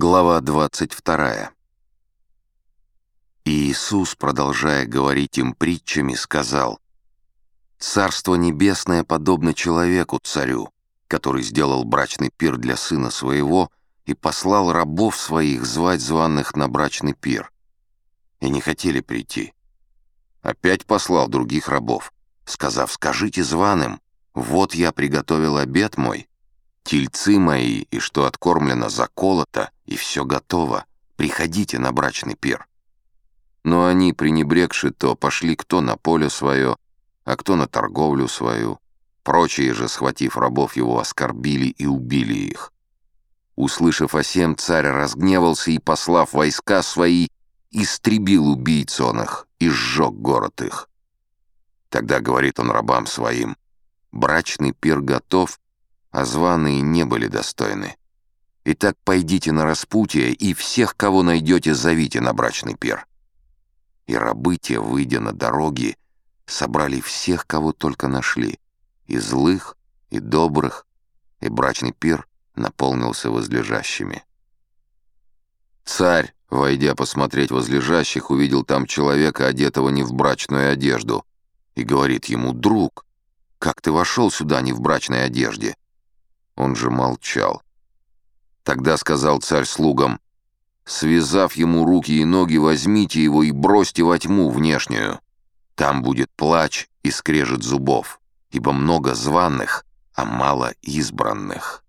Глава 22. И Иисус, продолжая говорить им притчами, сказал, «Царство небесное подобно человеку-царю, который сделал брачный пир для сына своего и послал рабов своих звать званых на брачный пир. И не хотели прийти. Опять послал других рабов, сказав, «Скажите званым, вот я приготовил обед мой, тельцы мои, и что откормлено заколото, и все готово. Приходите на брачный пир». Но они, пренебрегши то, пошли кто на поле свое, а кто на торговлю свою. Прочие же, схватив рабов его, оскорбили и убили их. Услышав о сем, царь разгневался и, послав войска свои, истребил убийц он их и сжег город их. Тогда говорит он рабам своим, брачный пир готов, а званые не были достойны. Итак, пойдите на распутье, и всех, кого найдете, зовите на брачный пир. И рабы те, выйдя на дороги, собрали всех, кого только нашли, и злых, и добрых, и брачный пир наполнился возлежащими. Царь, войдя посмотреть возлежащих, увидел там человека, одетого не в брачную одежду, и говорит ему, «Друг, как ты вошел сюда не в брачной одежде?» Он же молчал. Тогда сказал царь слугам, «Связав ему руки и ноги, возьмите его и бросьте во тьму внешнюю. Там будет плач и скрежет зубов, ибо много званых, а мало избранных».